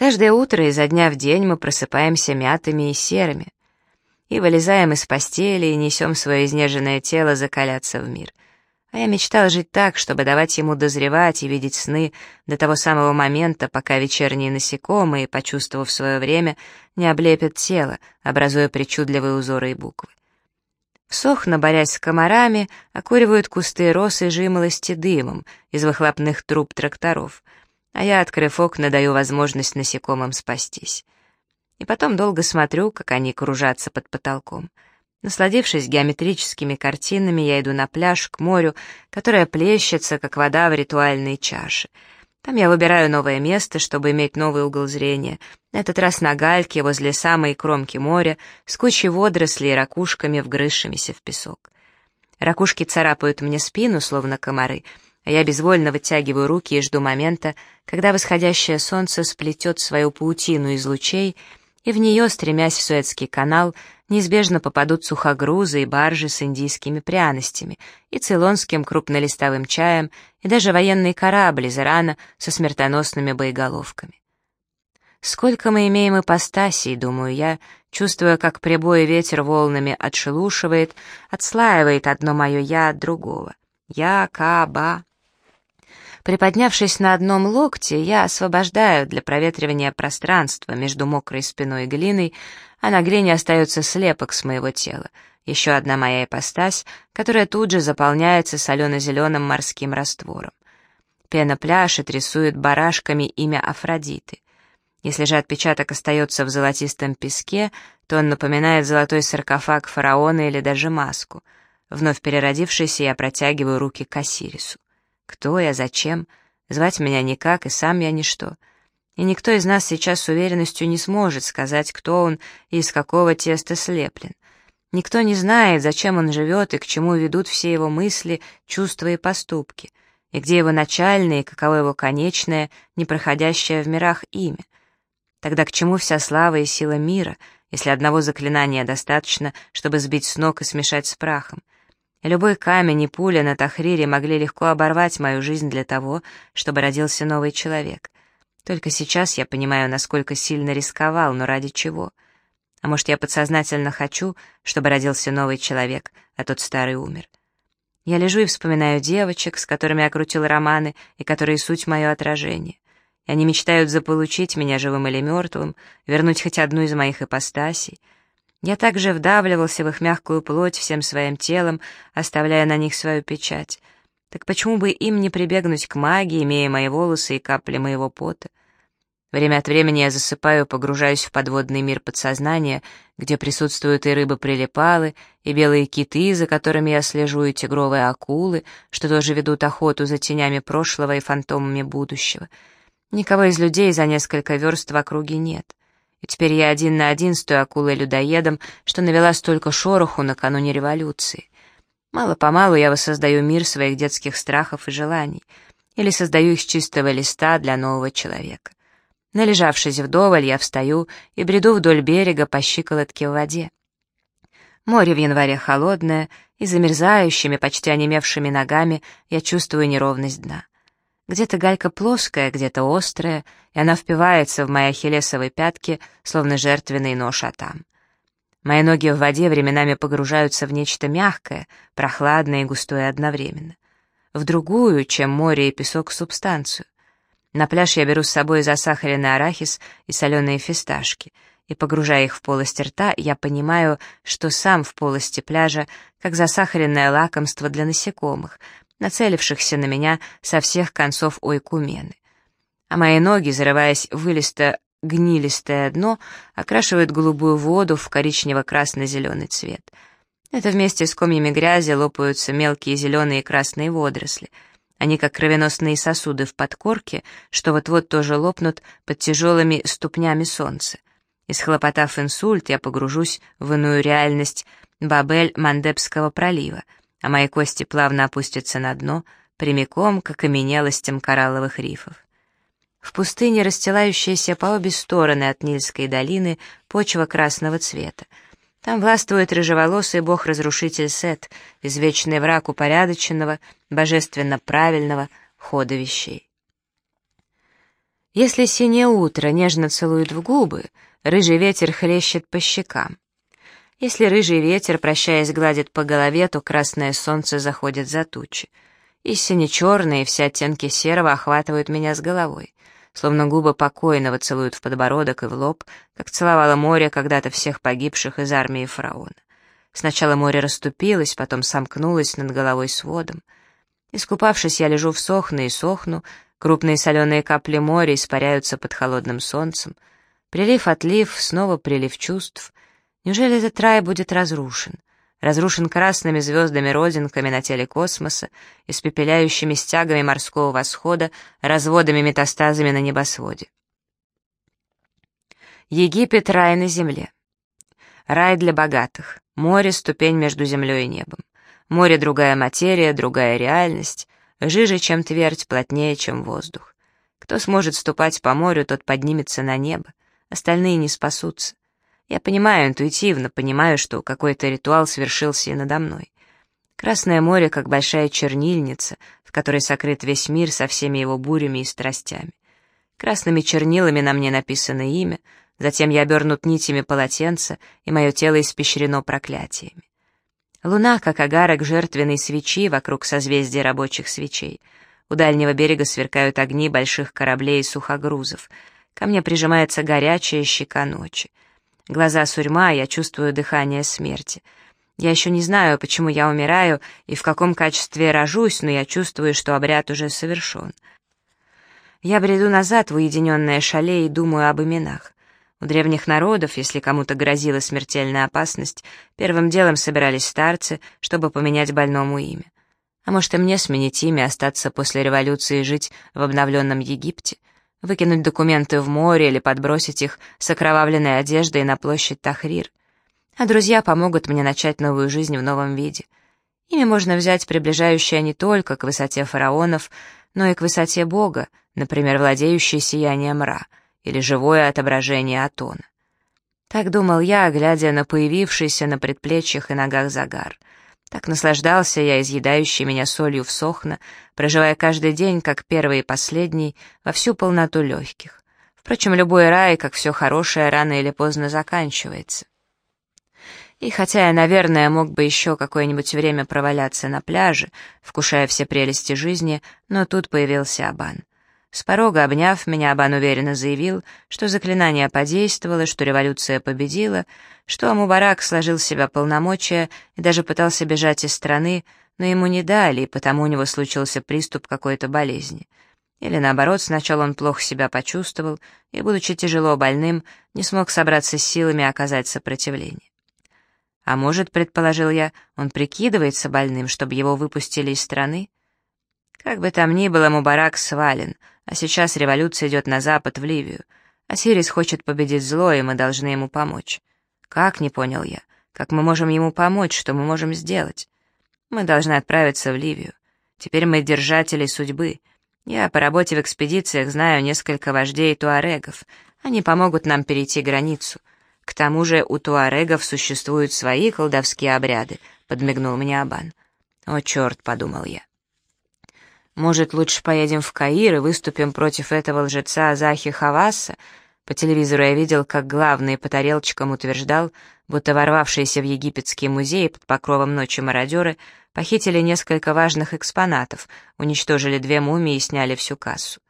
Каждое утро изо дня в день мы просыпаемся мятыми и серыми. И вылезаем из постели и несем свое изнеженное тело закаляться в мир. А я мечтал жить так, чтобы давать ему дозревать и видеть сны до того самого момента, пока вечерние насекомые, почувствовав свое время, не облепят тело, образуя причудливые узоры и буквы. Сохно, борясь с комарами, окуривают кусты роз и жимолости дымом из выхлопных труб тракторов, а я, открыв окна, даю возможность насекомым спастись. И потом долго смотрю, как они кружатся под потолком — Насладившись геометрическими картинами, я иду на пляж, к морю, которое плещется, как вода в ритуальной чаше. Там я выбираю новое место, чтобы иметь новый угол зрения. На этот раз на гальке, возле самой кромки моря, с кучей водорослей и ракушками, вгрызшимися в песок. Ракушки царапают мне спину, словно комары, а я безвольно вытягиваю руки и жду момента, когда восходящее солнце сплетет свою паутину из лучей, и в нее, стремясь в Суэцкий канал, неизбежно попадут сухогрузы и баржи с индийскими пряностями, и цейлонским крупнолистовым чаем, и даже военный корабль из со смертоносными боеголовками. Сколько мы имеем ипостасей, думаю я, чувствуя, как прибой ветер волнами отшелушивает, отслаивает одно мое «я» от другого. Я, Каба. Приподнявшись на одном локте, я освобождаю для проветривания пространства между мокрой спиной и глиной, а на глине остается слепок с моего тела. Еще одна моя ипостась, которая тут же заполняется солено-зеленым морским раствором. Пена пляшет, рисует барашками имя Афродиты. Если же отпечаток остается в золотистом песке, то он напоминает золотой саркофаг фараона или даже маску. Вновь переродившийся, я протягиваю руки к Осирису. Кто я, зачем? Звать меня никак, и сам я ничто. И никто из нас сейчас с уверенностью не сможет сказать, кто он и из какого теста слеплен. Никто не знает, зачем он живет и к чему ведут все его мысли, чувства и поступки, и где его начальное и каково его конечное, непроходящее в мирах имя. Тогда к чему вся слава и сила мира, если одного заклинания достаточно, чтобы сбить с ног и смешать с прахом? Любой камень и пуля на Тахрире могли легко оборвать мою жизнь для того, чтобы родился новый человек. Только сейчас я понимаю, насколько сильно рисковал, но ради чего. А может, я подсознательно хочу, чтобы родился новый человек, а тот старый умер. Я лежу и вспоминаю девочек, с которыми я крутил романы, и которые суть мое отражение. И они мечтают заполучить меня живым или мертвым, вернуть хоть одну из моих ипостасей — я также вдавливался в их мягкую плоть всем своим телом, оставляя на них свою печать. Так почему бы им не прибегнуть к магии, имея мои волосы и капли моего пота? Время от времени я засыпаю, погружаюсь в подводный мир подсознания, где присутствуют и рыбы-прилипалы, и белые киты, за которыми я слежу, и тигровые акулы, что тоже ведут охоту за тенями прошлого и фантомами будущего. Никого из людей за несколько верст в округе нет. И теперь я один на один с той акулой-людоедом, что навела столько шороху накануне революции. Мало-помалу я воссоздаю мир своих детских страхов и желаний, или создаю их с чистого листа для нового человека. Належавшись вдоволь, я встаю и бреду вдоль берега по щиколотке в воде. Море в январе холодное, и замерзающими, почти онемевшими ногами я чувствую неровность дна. Где-то галька плоская, где-то острая, и она впивается в мои ахиллесовые пятки, словно жертвенный нож атам. Мои ноги в воде временами погружаются в нечто мягкое, прохладное и густое одновременно. В другую, чем море и песок, субстанцию. На пляж я беру с собой засахаренный арахис и соленые фисташки, и, погружая их в полость рта, я понимаю, что сам в полости пляжа, как засахаренное лакомство для насекомых, нацелившихся на меня со всех концов ойкумены. А мои ноги, зарываясь в вылисто гнилистое дно, окрашивают голубую воду в коричнево-красно-зеленый цвет. Это вместе с комьями грязи лопаются мелкие зеленые и красные водоросли. Они как кровеносные сосуды в подкорке, что вот-вот тоже лопнут под тяжелыми ступнями солнца. И схлопотав инсульт, я погружусь в иную реальность Бабель-Мандебского пролива — а мои кости плавно опустятся на дно, прямиком к окаменелостям коралловых рифов. В пустыне, расстилающейся по обе стороны от Нильской долины, почва красного цвета. Там властвует рыжеволосый бог-разрушитель Сет, извечный враг упорядоченного, божественно правильного хода вещей. Если синее утро нежно целует в губы, рыжий ветер хлещет по щекам. Если рыжий ветер, прощаясь, гладит по голове, то красное солнце заходит за тучи. И сине-черные, все оттенки серого охватывают меня с головой, словно губы покойного целуют в подбородок и в лоб, как целовало море когда-то всех погибших из армии фараона. Сначала море расступилось, потом сомкнулось над головой сводом. Искупавшись, я лежу в сохне и сохну, Крупные соленые капли моря испаряются под холодным солнцем. Прилив-отлив, снова прилив чувств. Неужели этот рай будет разрушен? Разрушен красными звездами-родинками на теле космоса, испепеляющими стягами морского восхода, разводами-метастазами на небосводе. Египет — рай на земле. Рай для богатых. Море — ступень между землей и небом. Море — другая материя, другая реальность — Жиже, чем твердь, плотнее, чем воздух. Кто сможет ступать по морю, тот поднимется на небо, остальные не спасутся. Я понимаю интуитивно, понимаю, что какой-то ритуал свершился и надо мной. Красное море, как большая чернильница, в которой сокрыт весь мир со всеми его бурями и страстями. Красными чернилами на мне написано имя, затем я обернут нитями полотенца, и мое тело испещрено проклятиями. Луна, как огарок жертвенной свечи вокруг созвездия рабочих свечей. У дальнего берега сверкают огни больших кораблей и сухогрузов. Ко мне прижимается горячая щека ночи. Глаза сурьма, я чувствую дыхание смерти. Я еще не знаю, почему я умираю и в каком качестве рожусь, но я чувствую, что обряд уже совершен. Я бреду назад в уединенное шале и думаю об именах. У древних народов, если кому-то грозила смертельная опасность, первым делом собирались старцы, чтобы поменять больному имя. А может и мне сменить имя, остаться после революции и жить в обновленном Египте, выкинуть документы в море или подбросить их с окровавленной одеждой на площадь Тахрир. А друзья помогут мне начать новую жизнь в новом виде. Имя можно взять, приближающее не только к высоте фараонов, но и к высоте Бога, например, владеющее сиянием Ра — или живое отображение Атона. Так думал я, глядя на появившийся на предплечьях и ногах загар. Так наслаждался я, изъедающий меня солью в сохна, проживая каждый день, как первый и последний, во всю полноту легких. Впрочем, любой рай, как все хорошее, рано или поздно заканчивается. И хотя я, наверное, мог бы еще какое-нибудь время проваляться на пляже, вкушая все прелести жизни, но тут появился Абан. С порога, обняв меня, Абан уверенно заявил, что заклинание подействовало, что революция победила, что Мубарак сложил в себя полномочия и даже пытался бежать из страны, но ему не дали, и потому у него случился приступ какой-то болезни. Или наоборот, сначала он плохо себя почувствовал и, будучи тяжело больным, не смог собраться с силами оказать сопротивление. А может, предположил я, он прикидывается больным, чтобы его выпустили из страны? Как бы там ни было, Мубарак свален, а сейчас революция идет на запад, в Ливию. Осирис хочет победить зло, и мы должны ему помочь. Как, не понял я. Как мы можем ему помочь, что мы можем сделать? Мы должны отправиться в Ливию. Теперь мы держатели судьбы. Я по работе в экспедициях знаю несколько вождей туарегов. Они помогут нам перейти границу. К тому же у туарегов существуют свои колдовские обряды, подмигнул мне Абан. О, черт, подумал я. Может, лучше поедем в Каир и выступим против этого лжеца Захи Хаваса? По телевизору я видел, как главный по тарелочкам утверждал, будто ворвавшиеся в египетский музей под покровом ночи мародеры похитили несколько важных экспонатов, уничтожили две мумии и сняли всю кассу.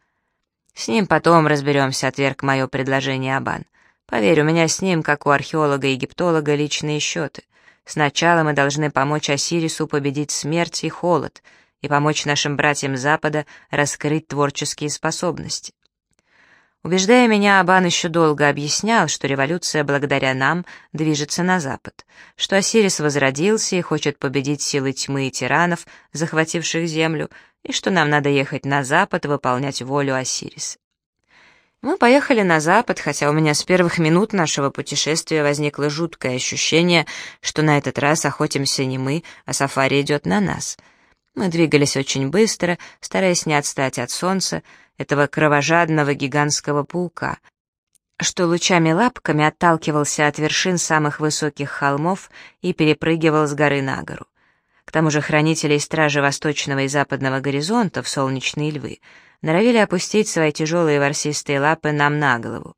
«С ним потом разберемся», — отверг мое предложение Абан. «Поверь, у меня с ним, как у археолога-египтолога, личные счеты. Сначала мы должны помочь Осирису победить смерть и холод», — и помочь нашим братьям Запада раскрыть творческие способности. Убеждая меня, Абан еще долго объяснял, что революция благодаря нам движется на Запад, что Осирис возродился и хочет победить силы тьмы и тиранов, захвативших землю, и что нам надо ехать на Запад выполнять волю Осириса. Мы поехали на запад, хотя у меня с первых минут нашего путешествия возникло жуткое ощущение, что на этот раз охотимся не мы, а сафари идет на нас — мы двигались очень быстро, стараясь не отстать от солнца, этого кровожадного гигантского паука, что лучами-лапками отталкивался от вершин самых высоких холмов и перепрыгивал с горы на гору. К тому же хранители и стражи восточного и западного горизонтов, солнечные львы, норовили опустить свои тяжелые ворсистые лапы нам на голову.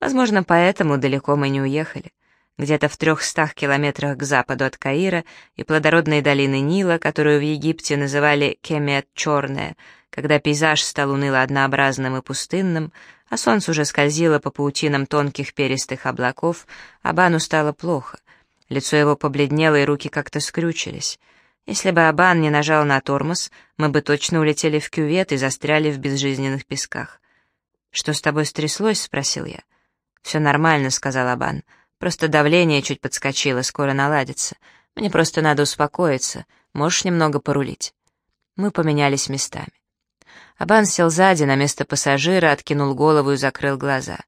Возможно, поэтому далеко мы не уехали. Где-то в трехстах километрах к западу от Каира и плодородной долины Нила, которую в Египте называли Кемет Черная, когда пейзаж стал уныло однообразным и пустынным, а солнце уже скользило по паутинам тонких перистых облаков, Абану стало плохо. Лицо его побледнело, и руки как-то скрючились. Если бы Абан не нажал на тормоз, мы бы точно улетели в кювет и застряли в безжизненных песках. «Что с тобой стряслось?» — спросил я. «Все нормально», — сказал Абан. «Просто давление чуть подскочило, скоро наладится. Мне просто надо успокоиться. Можешь немного порулить?» Мы поменялись местами. Абан сел сзади на место пассажира, откинул голову и закрыл глаза.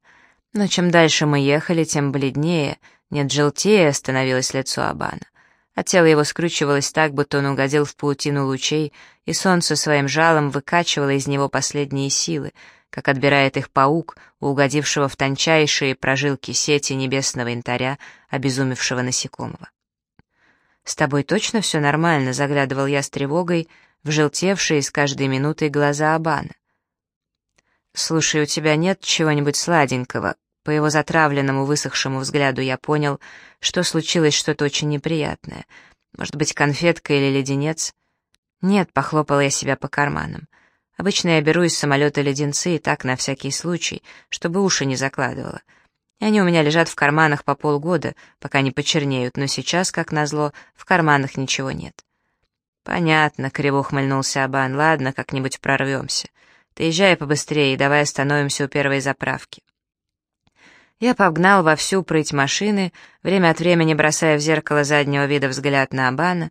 Но чем дальше мы ехали, тем бледнее, нет, желтее становилось лицо Абана. А тело его скручивалось так, будто он угодил в паутину лучей, и солнце своим жалом выкачивало из него последние силы, как отбирает их паук, угодившего в тончайшие прожилки сети небесного янтаря, обезумевшего насекомого. «С тобой точно все нормально?» — заглядывал я с тревогой в желтевшие с каждой минутой глаза Абана. «Слушай, у тебя нет чего-нибудь сладенького?» По его затравленному, высохшему взгляду я понял, что случилось что-то очень неприятное. Может быть, конфетка или леденец? Нет, похлопал я себя по карманам. Обычно я беру из самолета леденцы и так на всякий случай, чтобы уши не закладывала. И они у меня лежат в карманах по полгода, пока не почернеют, но сейчас, как назло, в карманах ничего нет. «Понятно», — криво ухмыльнулся Абан, — «ладно, как-нибудь прорвемся. Ты езжай побыстрее давай остановимся у первой заправки». Я погнал во всю прыть машины, время от времени бросая в зеркало заднего вида взгляд на Абана,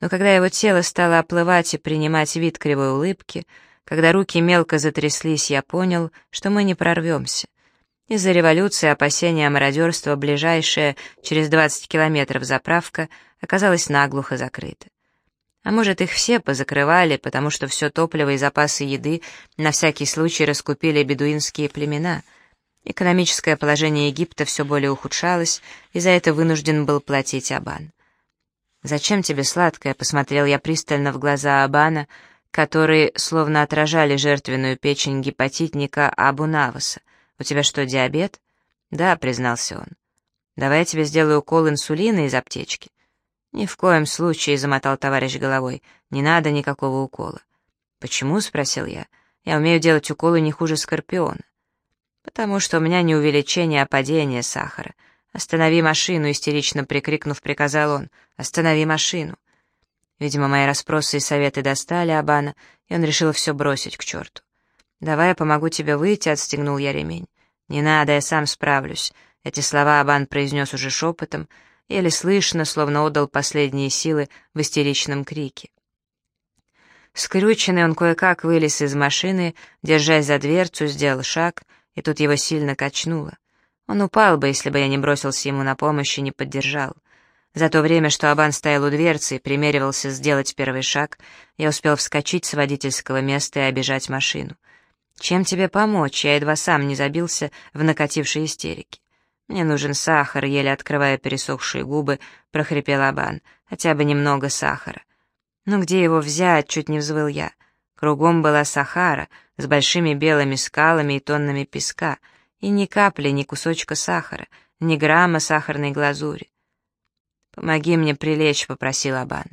но когда его тело стало оплывать и принимать вид кривой улыбки, когда руки мелко затряслись, я понял, что мы не прорвемся. Из-за революции опасения мародерства ближайшая, через 20 километров заправка, оказалась наглухо закрыта. А может, их все позакрывали, потому что все топливо и запасы еды на всякий случай раскупили бедуинские племена — Экономическое положение Египта все более ухудшалось, и за это вынужден был платить Абан. «Зачем тебе сладкое?» — посмотрел я пристально в глаза Абана, которые словно отражали жертвенную печень гепатитника Абу Наваса. «У тебя что, диабет?» «Да», — признался он. «Давай я тебе сделаю укол инсулина из аптечки». «Ни в коем случае», — замотал товарищ головой, — «не надо никакого укола». «Почему?» — спросил я. «Я умею делать уколы не хуже скорпиона». «Потому что у меня не увеличение, а падение сахара. Останови машину!» — истерично прикрикнув, приказал он. «Останови машину!» Видимо, мои расспросы и советы достали Абана, и он решил все бросить к черту. «Давай я помогу тебе выйти», — отстегнул я ремень. «Не надо, я сам справлюсь». Эти слова Абан произнес уже шепотом, еле слышно, словно отдал последние силы в истеричном крике. Скрюченный он кое-как вылез из машины, держась за дверцу, сделал шаг — и тут его сильно качнуло. Он упал бы, если бы я не бросился ему на помощь и не поддержал. За то время, что Абан стоял у дверцы и примеривался сделать первый шаг, я успел вскочить с водительского места и обижать машину. «Чем тебе помочь?» Я едва сам не забился в накатившей истерике. «Мне нужен сахар», — еле открывая пересохшие губы, прохрипел Абан. «Хотя бы немного сахара». «Ну где его взять?» — чуть не взвыл я. Кругом была Сахара с большими белыми скалами и тоннами песка, и ни капли, ни кусочка сахара, ни грамма сахарной глазури. «Помоги мне прилечь», — попросил Абан.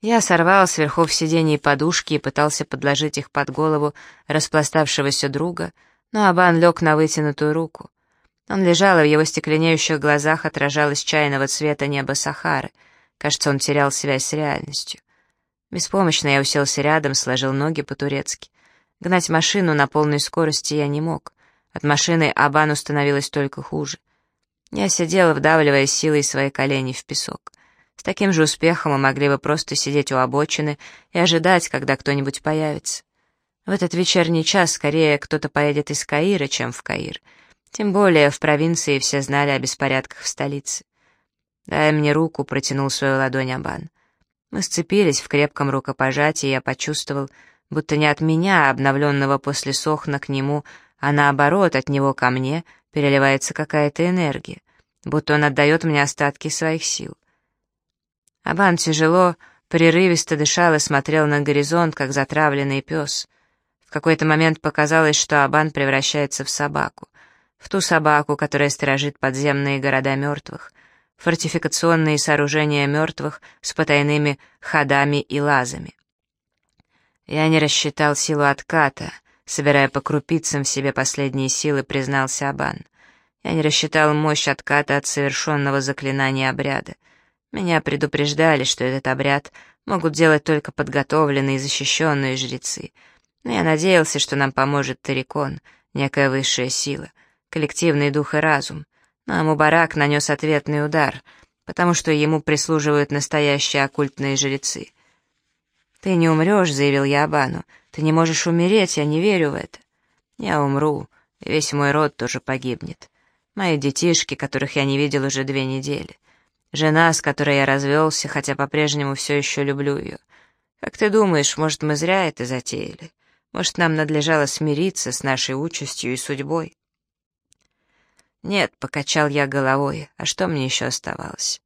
Я сорвал с верхов сидений подушки и пытался подложить их под голову распластавшегося друга, но Абан лег на вытянутую руку. Он лежал, и в его стекленеющих глазах отражалось чайного цвета неба Сахары. Кажется, он терял связь с реальностью. Беспомощно я уселся рядом, сложил ноги по-турецки. Гнать машину на полной скорости я не мог. От машины Абану становилось только хуже. Я сидела, вдавливая силой свои колени в песок. С таким же успехом мы могли бы просто сидеть у обочины и ожидать, когда кто-нибудь появится. В этот вечерний час скорее кто-то поедет из Каира, чем в Каир. Тем более в провинции все знали о беспорядках в столице. «Дай мне руку», — протянул свою ладонь Абан. Мы сцепились в крепком рукопожатии, и я почувствовал, будто не от меня, обновленного после сохна к нему, а наоборот, от него ко мне переливается какая-то энергия, будто он отдает мне остатки своих сил. Абан тяжело, прерывисто дышал и смотрел на горизонт, как затравленный пес. В какой-то момент показалось, что Абан превращается в собаку. В ту собаку, которая сторожит подземные города мертвых, фортификационные сооружения мертвых с потайными ходами и лазами. Я не рассчитал силу отката, собирая по крупицам в себе последние силы, признался Абан. Я не рассчитал мощь отката от совершенного заклинания обряда. Меня предупреждали, что этот обряд могут делать только подготовленные и защищенные жрецы. Но я надеялся, что нам поможет Тарикон, некая высшая сила, коллективный дух и разум. Но Мубарак нанес ответный удар, потому что ему прислуживают настоящие оккультные жрецы. «Ты не умрешь», — заявил я Абану. «Ты не можешь умереть, я не верю в это». «Я умру, и весь мой род тоже погибнет. Мои детишки, которых я не видел уже две недели. Жена, с которой я развелся, хотя по-прежнему все еще люблю ее. Как ты думаешь, может, мы зря это затеяли? Может, нам надлежало смириться с нашей участью и судьбой? Нет, покачал я головой, а что мне еще оставалось?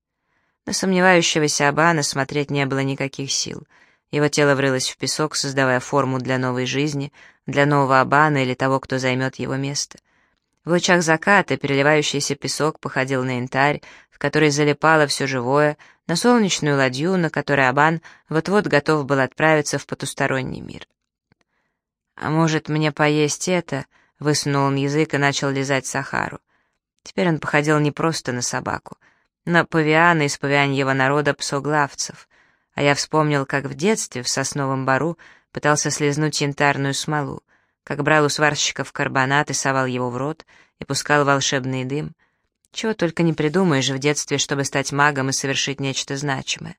На сомневающегося Абана смотреть не было никаких сил. Его тело врылось в песок, создавая форму для новой жизни, для нового Абана или того, кто займет его место. В лучах заката переливающийся песок походил на янтарь, в который залипало все живое, на солнечную ладью, на которой Абан вот-вот готов был отправиться в потусторонний мир. «А может, мне поесть это?» — высунул он язык и начал лизать Сахару. Теперь он походил не просто на собаку, на павиана из павианьего народа псоглавцев, а я вспомнил, как в детстве в сосновом бару пытался слезнуть янтарную смолу, как брал у сварщиков карбонат и совал его в рот, и пускал волшебный дым. Чего только не придумаешь в детстве, чтобы стать магом и совершить нечто значимое.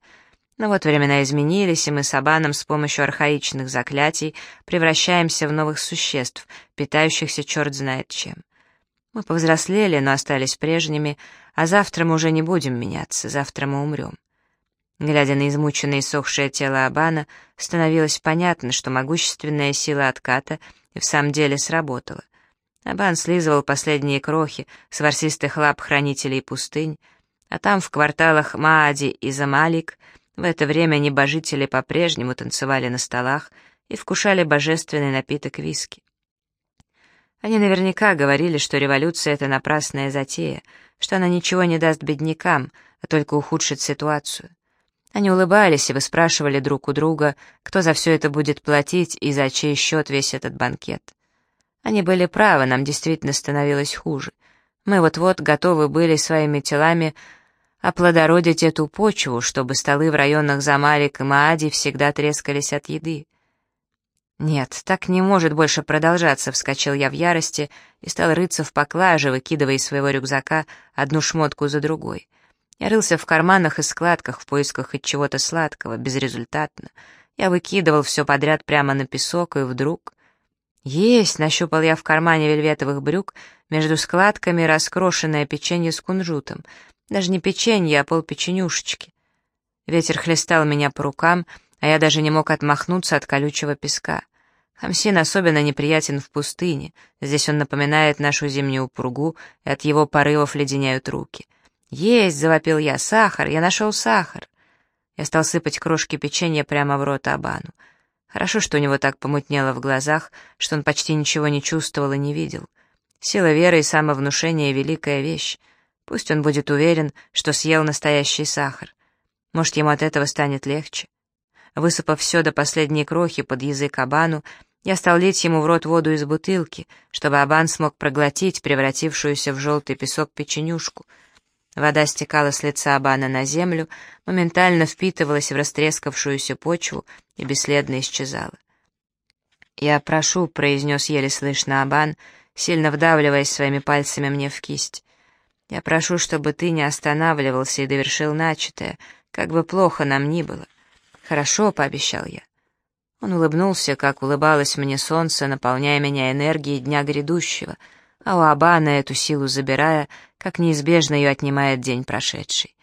Но вот времена изменились, и мы с Абаном с помощью архаичных заклятий превращаемся в новых существ, питающихся черт знает чем. Мы повзрослели, но остались прежними, а завтра мы уже не будем меняться, завтра мы умрем. Глядя на измученное и сохшее тело Абана, становилось понятно, что могущественная сила отката и в самом деле сработала. Абан слизывал последние крохи с ворсистых лап хранителей пустынь, а там, в кварталах Маади и Замалик, в это время небожители по-прежнему танцевали на столах и вкушали божественный напиток виски. Они наверняка говорили, что революция — это напрасная затея, что она ничего не даст беднякам, а только ухудшит ситуацию. Они улыбались и выспрашивали друг у друга, кто за все это будет платить и за чей счет весь этот банкет. Они были правы, нам действительно становилось хуже. Мы вот-вот готовы были своими телами оплодородить эту почву, чтобы столы в районах Замалик и Маади всегда трескались от еды. «Нет, так не может больше продолжаться», — вскочил я в ярости и стал рыться в поклаже, выкидывая из своего рюкзака одну шмотку за другой. Я рылся в карманах и складках в поисках хоть чего-то сладкого, безрезультатно. Я выкидывал все подряд прямо на песок, и вдруг... Есть, нащупал я в кармане вельветовых брюк между складками раскрошенное печенье с кунжутом. Даже не печенье, а полпеченюшечки. Ветер хлестал меня по рукам, а я даже не мог отмахнуться от колючего песка. Хамсин особенно неприятен в пустыне, здесь он напоминает нашу зимнюю пургу, и от его порывов леденяют руки. «Есть!» — завопил я. «Сахар! Я нашел сахар!» Я стал сыпать крошки печенья прямо в рот Абану. Хорошо, что у него так помутнело в глазах, что он почти ничего не чувствовал и не видел. Сила веры и самовнушения — великая вещь. Пусть он будет уверен, что съел настоящий сахар. Может, ему от этого станет легче. Высыпав все до последней крохи под язык Абану, я стал лить ему в рот воду из бутылки, чтобы Абан смог проглотить превратившуюся в желтый песок печенюшку. Вода стекала с лица Абана на землю, моментально впитывалась в растрескавшуюся почву и бесследно исчезала. «Я прошу», — произнес еле слышно Абан, сильно вдавливаясь своими пальцами мне в кисть. «Я прошу, чтобы ты не останавливался и довершил начатое, как бы плохо нам ни было. «Хорошо», — пообещал я. Он улыбнулся, как улыбалось мне солнце, наполняя меня энергией дня грядущего, а у Абана эту силу забирая, как неизбежно ее отнимает день прошедший.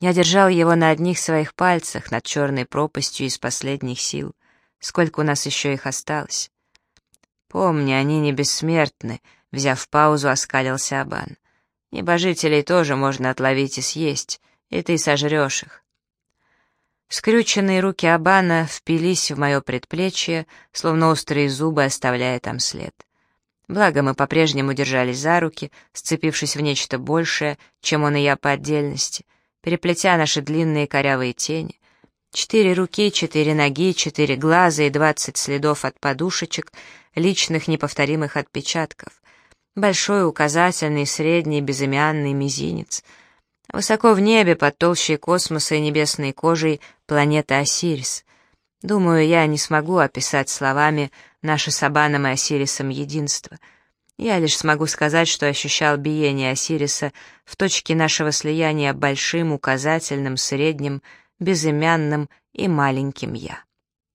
Я держал его на одних своих пальцах, над черной пропастью из последних сил. Сколько у нас еще их осталось? Помни, они не бессмертны, взяв паузу, оскалился Абан. Небожителей тоже можно отловить и съесть, и ты сожрешь их. Скрюченные руки Абана впились в мое предплечье, словно острые зубы, оставляя там след. Благо мы по-прежнему держались за руки, сцепившись в нечто большее, чем он и я по отдельности, переплетя наши длинные корявые тени. Четыре руки, четыре ноги, четыре глаза и двадцать следов от подушечек, личных неповторимых отпечатков. Большой, указательный, средний, безымянный мизинец. Высоко в небе, под толщей космоса и небесной кожей, планета Осирис. Думаю, я не смогу описать словами наше с Абаном и Осирисом единство. Я лишь смогу сказать, что ощущал биение Осириса в точке нашего слияния большим, указательным, средним, безымянным и маленьким «я».